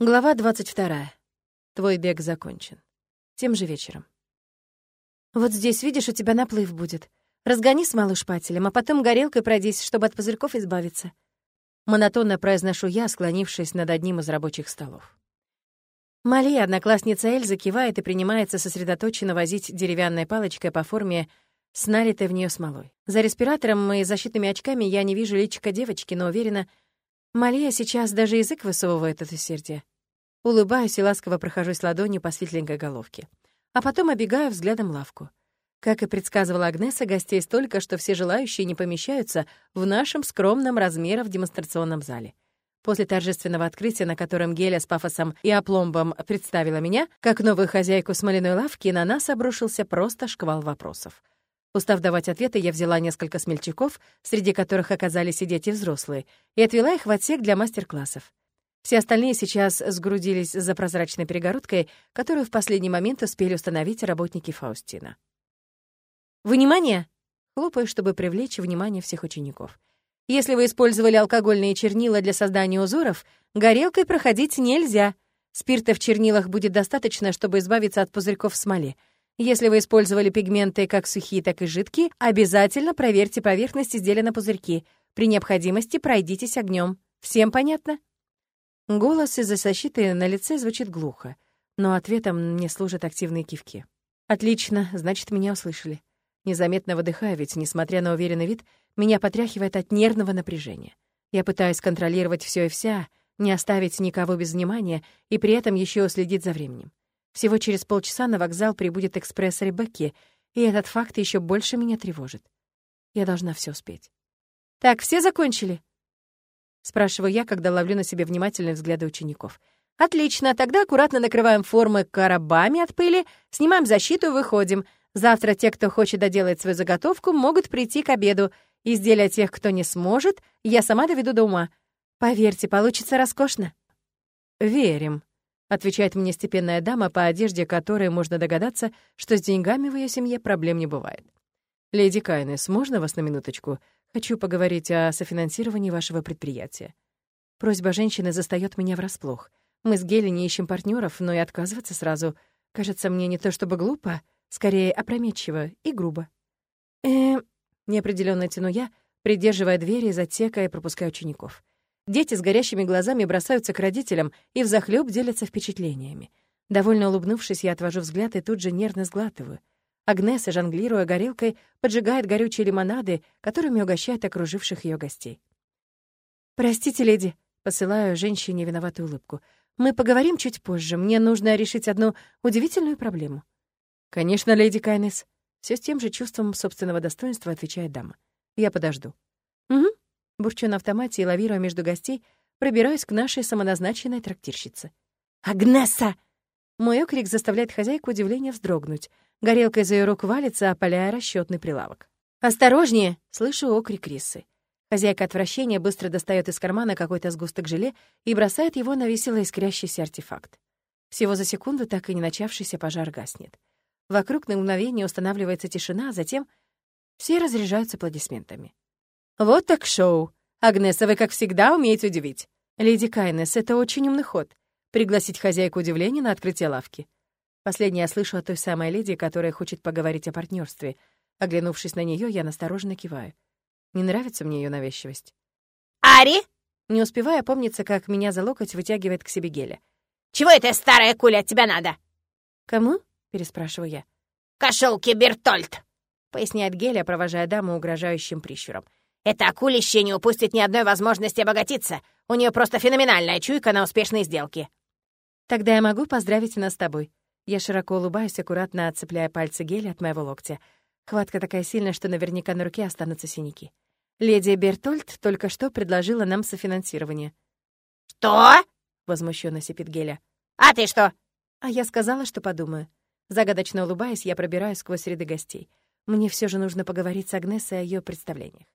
Глава 22. Твой бег закончен. Тем же вечером. Вот здесь, видишь, у тебя наплыв будет. Разгони с малыш шпателем, а потом горелкой пройдись, чтобы от пузырьков избавиться. Монотонно произношу я, склонившись над одним из рабочих столов. Малия, одноклассница Эльза, кивает и принимается сосредоточенно возить деревянной палочкой по форме с налитой в нее смолой. За респиратором и защитными очками я не вижу личика девочки, но уверена, Малия сейчас даже язык высовывает от усердия. Улыбаюсь и ласково прохожусь ладонью по светленькой головке. А потом обегаю взглядом лавку. Как и предсказывала Агнеса, гостей столько, что все желающие не помещаются в нашем скромном размерах демонстрационном зале. После торжественного открытия, на котором Геля с пафосом и опломбом представила меня, как новую хозяйку смоляной лавки, на нас обрушился просто шквал вопросов. Устав давать ответы, я взяла несколько смельчаков, среди которых оказались и дети взрослые, и отвела их в отсек для мастер-классов. Все остальные сейчас сгрудились за прозрачной перегородкой, которую в последний момент успели установить работники Фаустина. «Внимание!» — хлопаю, чтобы привлечь внимание всех учеников. «Если вы использовали алкогольные чернила для создания узоров, горелкой проходить нельзя. Спирта в чернилах будет достаточно, чтобы избавиться от пузырьков в. Если вы использовали пигменты как сухие, так и жидкие, обязательно проверьте поверхность изделия на пузырьки. При необходимости пройдитесь огнем. Всем понятно?» Голос из-за защиты на лице звучит глухо, но ответом мне служат активные кивки. «Отлично, значит, меня услышали». Незаметно выдыхаю, ведь, несмотря на уверенный вид, меня потряхивает от нервного напряжения. Я пытаюсь контролировать все и вся, не оставить никого без внимания и при этом еще уследить за временем. Всего через полчаса на вокзал прибудет экспресс Ребекки, и этот факт еще больше меня тревожит. Я должна все успеть. «Так, все закончили?» Спрашиваю я, когда ловлю на себе внимательные взгляды учеников. «Отлично, тогда аккуратно накрываем формы коробами от пыли, снимаем защиту и выходим. Завтра те, кто хочет доделать свою заготовку, могут прийти к обеду. Изделия тех, кто не сможет, я сама доведу до ума. Поверьте, получится роскошно». «Верим», — отвечает мне степенная дама, по одежде которой можно догадаться, что с деньгами в ее семье проблем не бывает. «Леди Кайнес, можно вас на минуточку? Хочу поговорить о софинансировании вашего предприятия. Просьба женщины застаёт меня врасплох. Мы с Гели не ищем партнеров, но и отказываться сразу кажется мне не то чтобы глупо, скорее опрометчиво и грубо. э неопределённо тяну я, придерживая двери из отсека пропуская учеников. Дети с горящими глазами бросаются к родителям и взахлёб делятся впечатлениями. Довольно улыбнувшись, я отвожу взгляд и тут же нервно сглатываю. Агнеса, жонглируя горелкой, поджигает горючие лимонады, которыми угощает окруживших ее гостей. «Простите, леди», — посылаю женщине виноватую улыбку. «Мы поговорим чуть позже. Мне нужно решить одну удивительную проблему». «Конечно, леди Кайнес», — все с тем же чувством собственного достоинства отвечает дама. «Я подожду». «Угу», — бурчу на автомате и, лавируя между гостей, пробираюсь к нашей самоназначенной трактирщице. «Агнеса!» Мой окрик заставляет хозяйку удивления вздрогнуть — Горелка из ее рук валится, опаляя расчетный прилавок. «Осторожнее!» — слышу окрик Рисы. Хозяйка отвращения быстро достает из кармана какой-то сгусток желе и бросает его на весело искрящийся артефакт. Всего за секунду так и не начавшийся пожар гаснет. Вокруг на мгновение устанавливается тишина, а затем все разряжаются аплодисментами. «Вот так шоу! Агнеса, вы, как всегда, умеете удивить. Леди Кайнес, это очень умный ход. Пригласить хозяйку удивления на открытие лавки. Последнее я слышу от той самой леди, которая хочет поговорить о партнерстве. Оглянувшись на нее, я настороженно киваю. Не нравится мне ее навязчивость. «Ари!» Не успевая помниться, как меня за локоть вытягивает к себе Геля. «Чего эта старая куля от тебя надо?» «Кому?» — переспрашиваю я. «Кошелки Бертольд!» — поясняет Геля, провожая даму угрожающим прищуром. «Это акулище не упустит ни одной возможности обогатиться. У нее просто феноменальная чуйка на успешные сделки». «Тогда я могу поздравить нас с тобой», я широко улыбаюсь, аккуратно отцепляя пальцы геля от моего локтя. Хватка такая сильная, что наверняка на руке останутся синяки. Леди Бертольд только что предложила нам софинансирование. «Что?» — возмущенно сипит Геля. «А ты что?» А я сказала, что подумаю. Загадочно улыбаясь, я пробираюсь сквозь ряды гостей. Мне все же нужно поговорить с Агнесой о ее представлениях.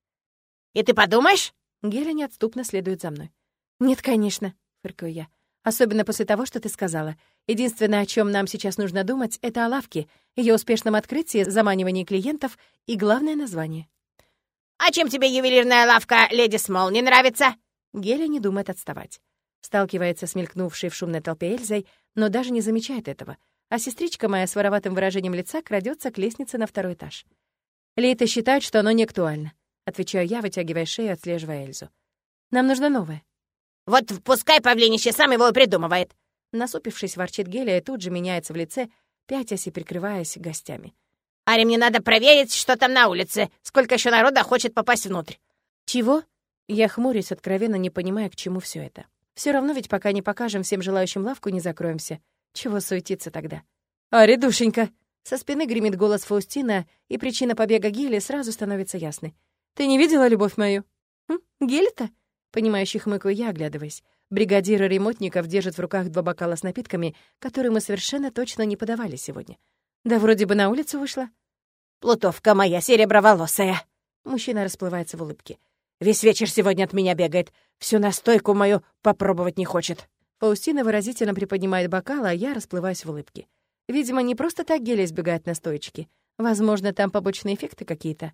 «И ты подумаешь?» Геля неотступно следует за мной. «Нет, конечно», — фыркаю я. Особенно после того, что ты сказала. Единственное, о чем нам сейчас нужно думать, это о лавке, ее успешном открытии, заманивании клиентов и главное название. «А чем тебе ювелирная лавка, леди Смол, не нравится?» Геля не думает отставать. Сталкивается с мелькнувшей в шумной толпе Эльзой, но даже не замечает этого, а сестричка моя с вороватым выражением лица крадется к лестнице на второй этаж. Лейта считает, что оно не актуально. Отвечаю я, вытягивая шею, отслеживая Эльзу. Нам нужно новое. «Вот пускай павлинище сам его и придумывает!» Насупившись, ворчит Гелия и тут же меняется в лице, пятясь и прикрываясь гостями. «Аре, мне надо проверить, что там на улице. Сколько еще народа хочет попасть внутрь?» «Чего?» Я хмурюсь, откровенно не понимая, к чему все это. Все равно ведь пока не покажем всем желающим лавку, не закроемся. Чего суетиться тогда? «Ари, душенька!» Со спины гремит голос Фаустина, и причина побега Гели сразу становится ясной. «Ты не видела любовь мою?» «Хм, Гели-то?» Понимающий хмыкаю я, оглядываясь. Бригадир ремонтников держит в руках два бокала с напитками, которые мы совершенно точно не подавали сегодня. Да вроде бы на улицу вышла. «Плутовка моя сереброволосая!» Мужчина расплывается в улыбке. «Весь вечер сегодня от меня бегает. Всю настойку мою попробовать не хочет». Паустина выразительно приподнимает бокал, а я расплываюсь в улыбке. Видимо, не просто так Геля избегает настойчики. Возможно, там побочные эффекты какие-то.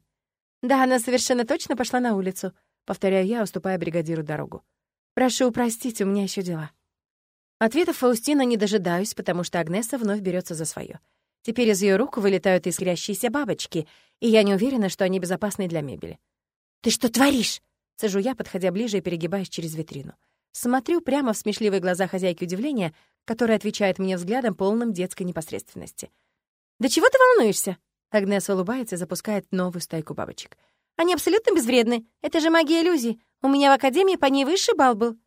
Да, она совершенно точно пошла на улицу. Повторяю я, уступая бригадиру дорогу. Прошу простить, у меня еще дела. Ответов Фаустина не дожидаюсь, потому что Агнеса вновь берется за свое. Теперь из ее рук вылетают искрящиеся бабочки, и я не уверена, что они безопасны для мебели. «Ты что творишь?» — сажу я, подходя ближе и перегибаясь через витрину. Смотрю прямо в смешливые глаза хозяйки удивления, которая отвечает мне взглядом полным детской непосредственности. «Да чего ты волнуешься?» Агнеса улыбается и запускает новую стайку бабочек. «Они абсолютно безвредны. Это же магия иллюзий. У меня в академии по ней высший балл был».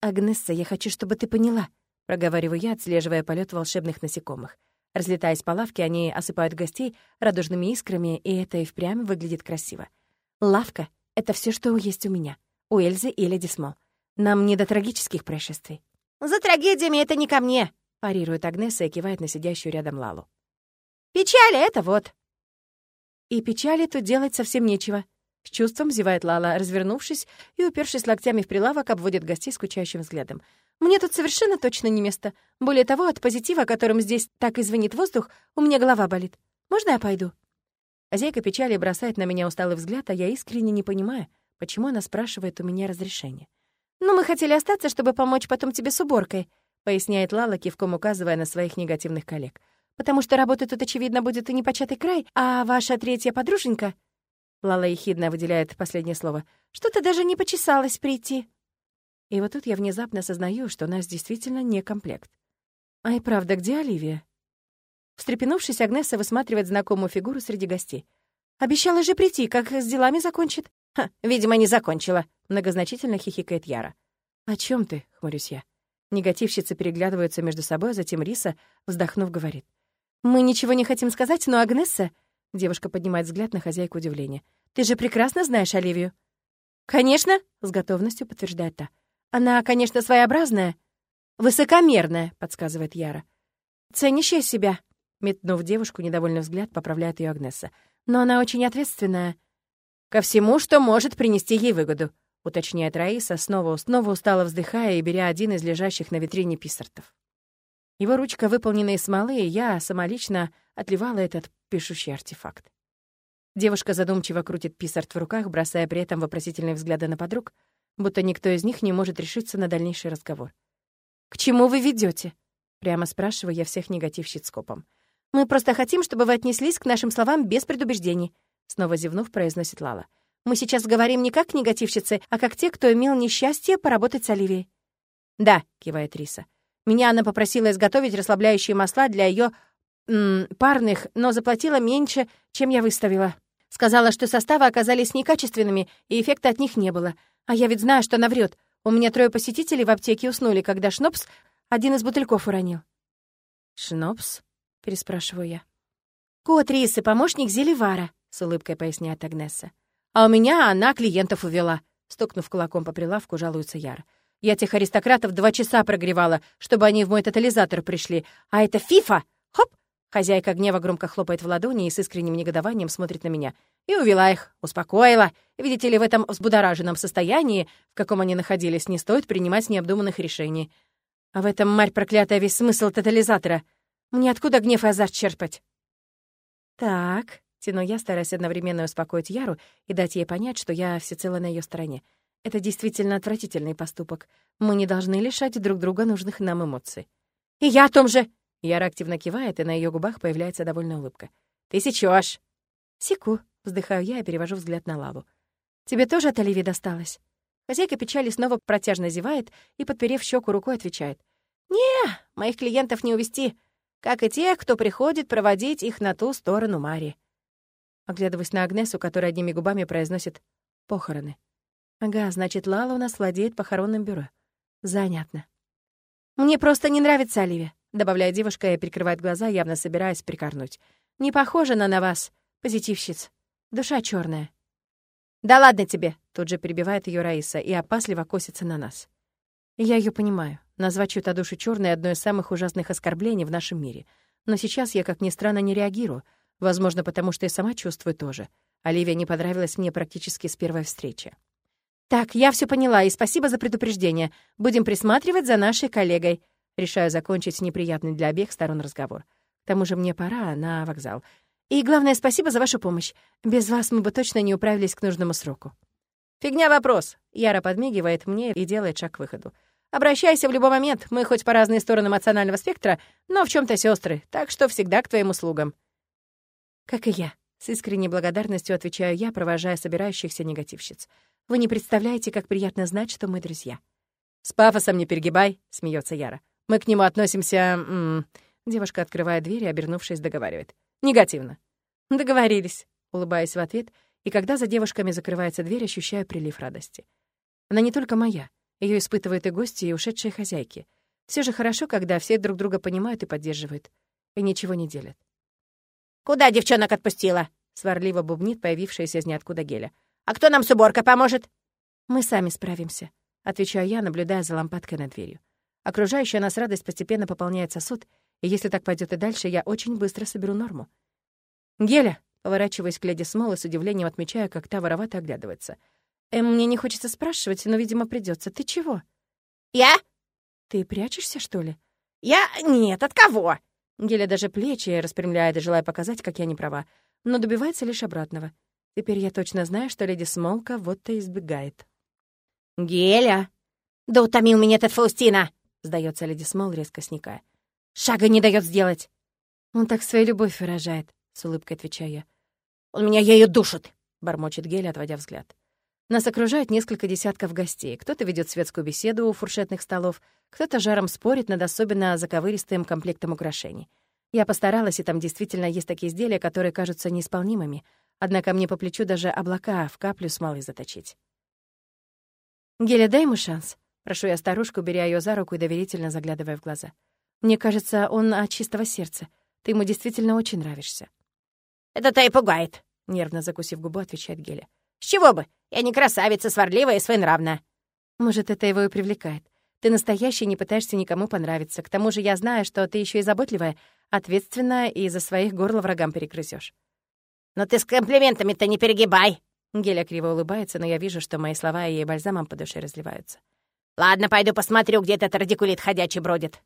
«Агнесса, я хочу, чтобы ты поняла», — проговариваю я, отслеживая полет волшебных насекомых. Разлетаясь по лавке, они осыпают гостей радужными искрами, и это и впрямь выглядит красиво. Лавка — это все, что есть у меня, у Эльзы и Леди Смо. Нам не до трагических происшествий. «За трагедиями это не ко мне», — парирует Агнеса и кивает на сидящую рядом Лалу. «Печали — это вот». И печали тут делать совсем нечего. С чувством зевает Лала, развернувшись и, упершись локтями в прилавок, обводит гостей скучающим взглядом. «Мне тут совершенно точно не место. Более того, от позитива, которым здесь так извинит воздух, у меня голова болит. Можно я пойду?» Хозяйка печали бросает на меня усталый взгляд, а я искренне не понимаю, почему она спрашивает у меня разрешение. «Ну, мы хотели остаться, чтобы помочь потом тебе с уборкой», поясняет Лала, кивком указывая на своих негативных коллег. «Потому что работа тут, очевидно, будет и непочатый край, а ваша третья подруженька...» Лала ехидно выделяет последнее слово. «Что-то даже не почесалось прийти». И вот тут я внезапно осознаю, что у нас действительно не комплект. А и правда, где Оливия? Встрепенувшись, Агнеса высматривает знакомую фигуру среди гостей. «Обещала же прийти, как с делами закончит». «Ха, видимо, не закончила», — многозначительно хихикает Яра. «О чем ты?» — хмурюсь я. Негативщицы переглядываются между собой, а затем Риса, вздохнув, говорит. «Мы ничего не хотим сказать, но Агнесса...» Девушка поднимает взгляд на хозяйку удивления. «Ты же прекрасно знаешь Оливию». «Конечно», — с готовностью подтверждает та. «Она, конечно, своеобразная». «Высокомерная», — подсказывает Яра. «Ценящая себя», — метнув девушку недовольный взгляд, поправляет ее Агнеса. «Но она очень ответственная». «Ко всему, что может принести ей выгоду», — уточняет Раиса, снова, снова устало вздыхая и беря один из лежащих на витрине писартов. Его ручка выполнена из смолы, и я самолично отливала этот пишущий артефакт. Девушка задумчиво крутит писарт в руках, бросая при этом вопросительные взгляды на подруг, будто никто из них не может решиться на дальнейший разговор. «К чему вы ведете? прямо спрашиваю я всех негативщиц скопом. «Мы просто хотим, чтобы вы отнеслись к нашим словам без предубеждений», снова зевнув, произносит Лала. «Мы сейчас говорим не как негативщицы, а как те, кто имел несчастье поработать с Оливией». «Да», — кивает Риса. «Меня она попросила изготовить расслабляющие масла для ее парных, но заплатила меньше, чем я выставила. Сказала, что составы оказались некачественными, и эффекта от них не было. А я ведь знаю, что она врет. У меня трое посетителей в аптеке уснули, когда Шнопс один из бутыльков уронил. «Шнопс?» — переспрашиваю я. «Кот Рисы, помощник Зелевара», — с улыбкой поясняет Агнесса. «А у меня она клиентов увела», — стукнув кулаком по прилавку, жалуется Яр. «Я тех аристократов два часа прогревала, чтобы они в мой тотализатор пришли, а это фифа! Хоп! Хозяйка гнева громко хлопает в ладони и с искренним негодованием смотрит на меня. И увела их, успокоила. Видите ли, в этом взбудораженном состоянии, в каком они находились, не стоит принимать необдуманных решений. А в этом, марь проклятая, весь смысл тотализатора. Мне откуда гнев и азарт черпать? Так, тяну я, стараясь одновременно успокоить Яру и дать ей понять, что я всецело на ее стороне. Это действительно отвратительный поступок. Мы не должны лишать друг друга нужных нам эмоций. «И я о том же!» Яра активно кивает, и на ее губах появляется довольная улыбка. «Ты сечешь!» «Секу», — вздыхаю я и перевожу взгляд на лаву. «Тебе тоже от Оливии досталось?» Хозяйка печали снова протяжно зевает и, подперев щеку рукой, отвечает. «Не, моих клиентов не увести, как и тех, кто приходит проводить их на ту сторону Мари». Оглядываясь на Агнесу, которая одними губами произносит «похороны». Ага, значит, Лала у нас владеет похоронным бюро. Занятно. «Мне просто не нравится Оливия», — добавляет девушка и прикрывает глаза, явно собираясь прикорнуть. «Не похожа она на вас, позитивщиц. Душа черная. «Да ладно тебе!» — тут же перебивает ее Раиса и опасливо косится на нас. Я ее понимаю. Назвать чью-то душу черной — одно из самых ужасных оскорблений в нашем мире. Но сейчас я, как ни странно, не реагирую. Возможно, потому что и сама чувствую тоже. Оливия не понравилась мне практически с первой встречи. «Так, я все поняла, и спасибо за предупреждение. Будем присматривать за нашей коллегой». Решаю закончить неприятный для обеих сторон разговор. К тому же мне пора на вокзал. И главное, спасибо за вашу помощь. Без вас мы бы точно не управились к нужному сроку». «Фигня вопрос!» — Яра подмигивает мне и делает шаг к выходу. «Обращайся в любой момент. Мы хоть по разные стороны эмоционального спектра, но в чем то сестры, так что всегда к твоим услугам». «Как и я», — с искренней благодарностью отвечаю я, провожая собирающихся негативщиц. «Вы не представляете, как приятно знать, что мы друзья». «С пафосом не перегибай», — смеется Яра. «Мы к нему относимся...» м -м. Девушка открывает дверь и, обернувшись, договаривает. Негативно. Договорились, улыбаясь в ответ, и когда за девушками закрывается дверь, ощущаю прилив радости. Она не только моя, ее испытывают и гости, и ушедшие хозяйки. Все же хорошо, когда все друг друга понимают и поддерживают, и ничего не делят. «Куда девчонок отпустила?» — сварливо бубнит появившаяся из ниоткуда Геля. «А кто нам с уборкой поможет?» «Мы сами справимся», — отвечаю я, наблюдая за лампадкой над дверью. Окружающая нас радость постепенно пополняет сосуд, и если так пойдет и дальше, я очень быстро соберу норму. «Геля!» — поворачиваясь к леди Смол и с удивлением отмечая, как та воровато оглядывается. «Эм, мне не хочется спрашивать, но, видимо, придется. Ты чего?» «Я?» «Ты прячешься, что ли?» «Я? Нет, от кого?» Геля даже плечи распрямляет, желая показать, как я не права, но добивается лишь обратного. Теперь я точно знаю, что леди Смолка вот-то избегает. «Геля!» «Да утомил меня этот Фаустина!» — сдается леди Смол, резко сникая. Шага не дает сделать. Он так свою любовь выражает, с улыбкой отвечаю я. Он меня ею душит, бормочет Геля, отводя взгляд. Нас окружает несколько десятков гостей. Кто-то ведет светскую беседу у фуршетных столов, кто-то жаром спорит над особенно заковыристым комплектом украшений. Я постаралась, и там действительно есть такие изделия, которые кажутся неисполнимыми. Однако мне по плечу даже облака в каплю смолы заточить. «Геля, дай ему шанс», — прошу я старушку, беря ее за руку и доверительно заглядывая в глаза. Мне кажется, он от чистого сердца. Ты ему действительно очень нравишься». «Это-то и пугает», — нервно закусив губу, отвечает Геля. «С чего бы? Я не красавица, сварливая и своенравная». «Может, это его и привлекает. Ты настоящий, не пытаешься никому понравиться. К тому же я знаю, что ты еще и заботливая, ответственная и за своих горло врагам перегрызешь. «Но ты с комплиментами-то не перегибай!» Геля криво улыбается, но я вижу, что мои слова ей бальзамом по душе разливаются. «Ладно, пойду посмотрю, где этот радикулит ходячий бродит».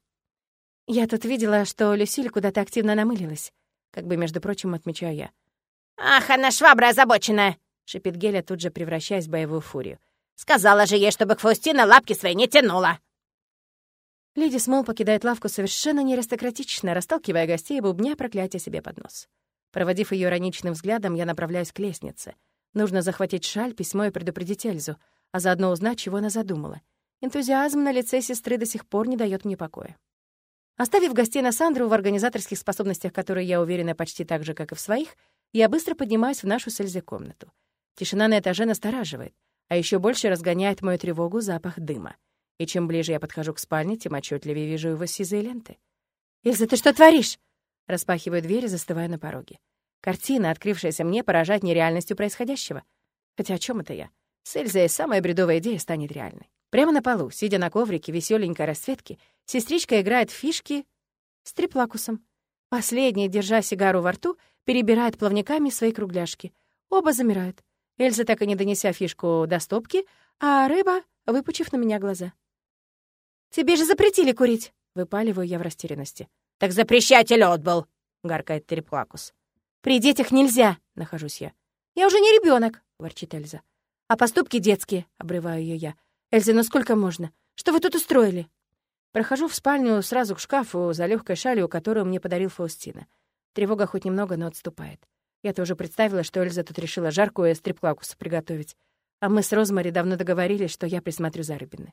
«Я тут видела, что Люсиль куда-то активно намылилась», как бы, между прочим, отмечаю я. «Ах, она швабра озабоченная!» — шипит Геля, тут же превращаясь в боевую фурию. «Сказала же ей, чтобы к Фаустина лапки свои не тянула!» Леди Смол покидает лавку совершенно неаристократично, расталкивая гостей и бубня проклятия себе под нос. Проводив ее ироничным взглядом, я направляюсь к лестнице. Нужно захватить шаль, письмо и предупредить Эльзу, а заодно узнать, чего она задумала. Энтузиазм на лице сестры до сих пор не дает мне покоя. Оставив гостей на Сандру в организаторских способностях, которые я уверена почти так же, как и в своих, я быстро поднимаюсь в нашу с комнату. Тишина на этаже настораживает, а еще больше разгоняет мою тревогу запах дыма. И чем ближе я подхожу к спальне, тем отчетливее вижу его сизые ленты. «Илза, ты что творишь?» Распахиваю дверь и застываю на пороге. Картина, открывшаяся мне, поражает нереальностью происходящего. Хотя о чем это я? С Эльзой самая бредовая идея станет реальной. Прямо на полу, сидя на коврике веселенькой расцветки, сестричка играет в фишки с триплакусом. Последняя, держа сигару во рту, перебирает плавниками свои кругляшки. Оба замирают. Эльза, так и не донеся фишку до стопки, а рыба, выпучив на меня глаза. «Тебе же запретили курить!» — выпаливаю я в растерянности. «Так запрещатель отбыл!» — гаркает Триплакус. «При детях нельзя!» — нахожусь я. «Я уже не ребенок, ворчит Эльза. А поступки детские, — обрываю ее я. Эльза, ну сколько можно? Что вы тут устроили? Прохожу в спальню сразу к шкафу за легкой шалью, которую мне подарил Фаустина. Тревога хоть немного, но отступает. Я тоже представила, что Эльза тут решила жаркую стрип-клакусу приготовить. А мы с Розмари давно договорились, что я присмотрю за рыбины.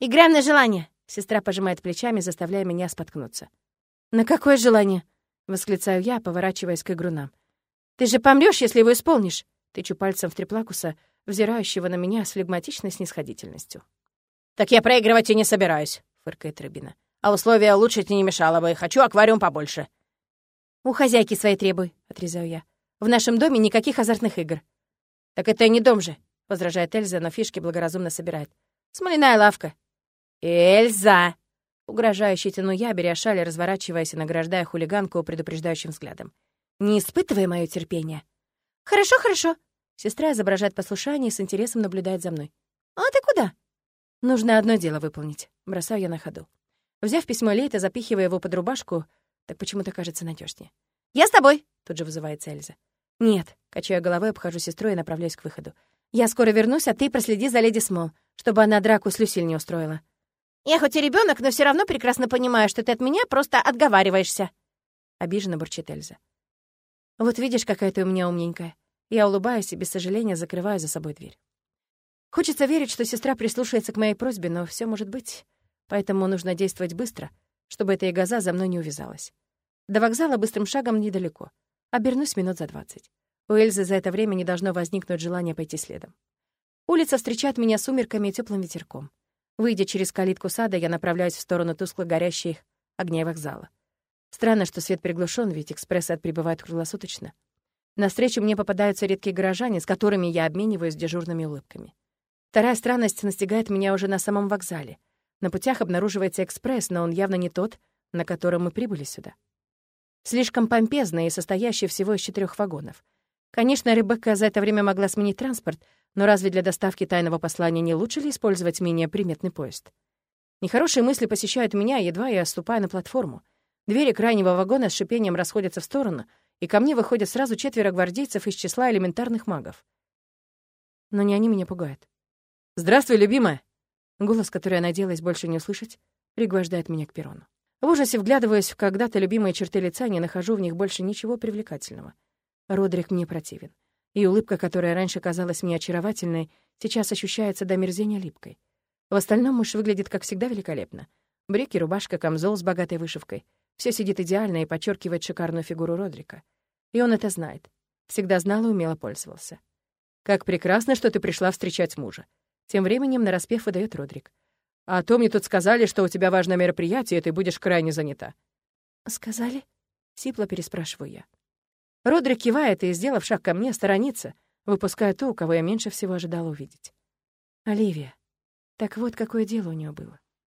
«Играем на желание!» — сестра пожимает плечами, заставляя меня споткнуться. «На какое желание?» — восклицаю я, поворачиваясь к игрунам. «Ты же помрёшь, если его исполнишь!» — тычу пальцем в триплакуса, взирающего на меня с флегматичной снисходительностью. «Так я проигрывать и не собираюсь», — фыркает Рыбина. «А условия улучшить не мешало бы. Хочу аквариум побольше». «У хозяйки своей требуй», — отрезаю я. «В нашем доме никаких азартных игр». «Так это не дом же», — возражает Эльза, но фишки благоразумно собирает. «Смоляная лавка». «Эльза!» Угрожающе тяну я, беря шаль, разворачиваясь и награждая хулиганку предупреждающим взглядом. «Не испытывай мое терпение». «Хорошо, хорошо». Сестра изображает послушание и с интересом наблюдает за мной. «А ты куда?» «Нужно одно дело выполнить». Бросаю я на ходу. Взяв письмо Лейта, запихивая его под рубашку, так почему-то кажется надежнее. «Я с тобой!» — тут же вызывается Эльза. «Нет», — качаю головой, обхожу сестру и направляюсь к выходу. «Я скоро вернусь, а ты проследи за леди Смол, чтобы она драку с Люсиль не устроила». «Я хоть и ребенок, но все равно прекрасно понимаю, что ты от меня просто отговариваешься», — обиженно бурчит Эльза. «Вот видишь, какая ты у меня умненькая». Я улыбаюсь и без сожаления закрываю за собой дверь. Хочется верить, что сестра прислушается к моей просьбе, но все может быть. Поэтому нужно действовать быстро, чтобы эта ягоза за мной не увязалась. До вокзала быстрым шагом недалеко. Обернусь минут за двадцать. У Эльзы за это время не должно возникнуть желание пойти следом. Улица встречает меня сумерками и теплым ветерком. Выйдя через калитку сада, я направляюсь в сторону тускло горящих огней вокзала. Странно, что свет приглушен, ведь экспрессы отприбывают круглосуточно. Навстречу мне попадаются редкие горожане, с которыми я обмениваюсь дежурными улыбками. Вторая странность настигает меня уже на самом вокзале. На путях обнаруживается экспресс, но он явно не тот, на котором мы прибыли сюда. Слишком помпезный и состоящий всего из четырех вагонов. Конечно, Ребекка за это время могла сменить транспорт, но разве для доставки тайного послания не лучше ли использовать менее приметный поезд? Нехорошие мысли посещают меня, едва я ступаю на платформу. Двери крайнего вагона с шипением расходятся в сторону, и ко мне выходят сразу четверо гвардейцев из числа элементарных магов. Но не они меня пугают. «Здравствуй, любимая!» Голос, который я надеялась больше не услышать, пригвождает меня к перрону. В ужасе вглядываясь в когда-то любимые черты лица, не нахожу в них больше ничего привлекательного. Родрик мне противен. И улыбка, которая раньше казалась мне очаровательной, сейчас ощущается до мерзения липкой. В остальном муж выглядит, как всегда, великолепно. Брюки, рубашка, камзол с богатой вышивкой. Все сидит идеально и подчеркивает шикарную фигуру Родрика. И он это знает. Всегда знал и умело пользовался. «Как прекрасно, что ты пришла встречать мужа». Тем временем нараспев выдает Родрик. А то мне тут сказали, что у тебя важное мероприятие, и ты будешь крайне занята». «Сказали?» — сипло переспрашиваю я. Родрик кивает и, сделав шаг ко мне, сторонится, выпуская ту, кого я меньше всего ожидала увидеть. Оливия. Так вот, какое дело у нее было.